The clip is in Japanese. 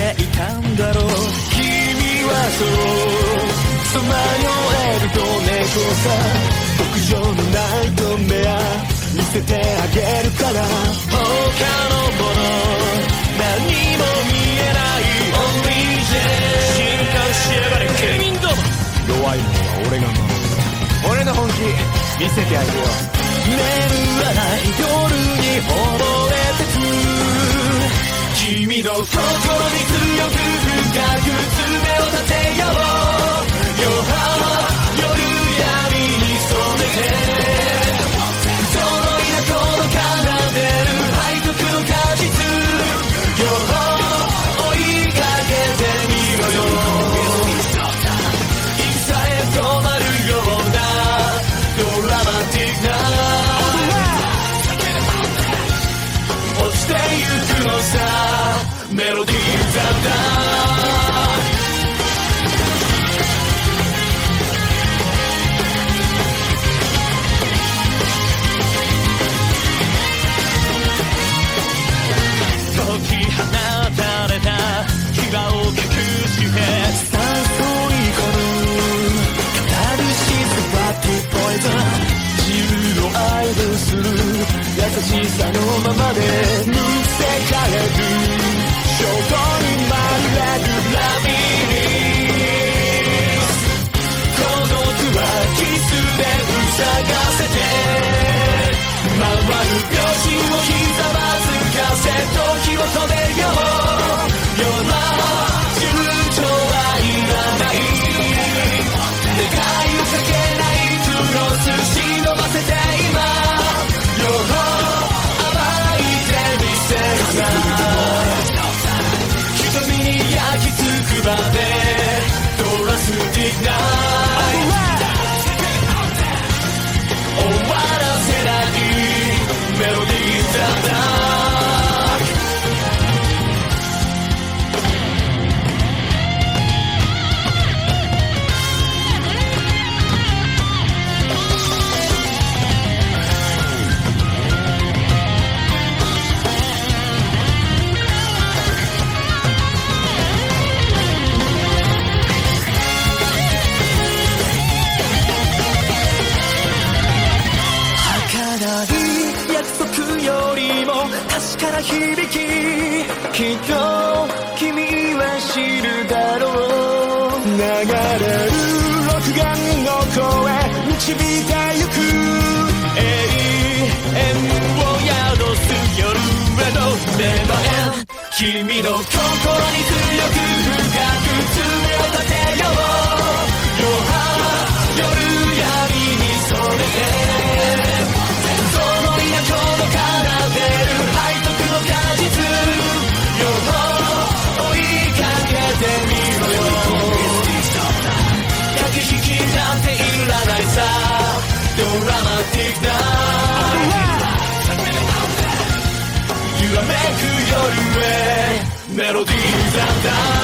ていたんだろう。君はそうさまよえる子猫さ特上のナイトメア見せてあげるから。他のもの何も見えない Only J 進化しやがれケミンども。弱いものは俺が守る。俺の本気見せてあげよう。眠らない夜に溺れてく君の心に強く深く爪を立てよう。優しさのままで時をかけない苦労すしのせて今よろ奪われて見せる瞳に焼きつくまでも確かな響ききっと君は知るだろう流れる録眼の声導いてゆく永遠を宿す夜へのメバエ君の心に強く深く揺らめく夜へ。メロディーなんだ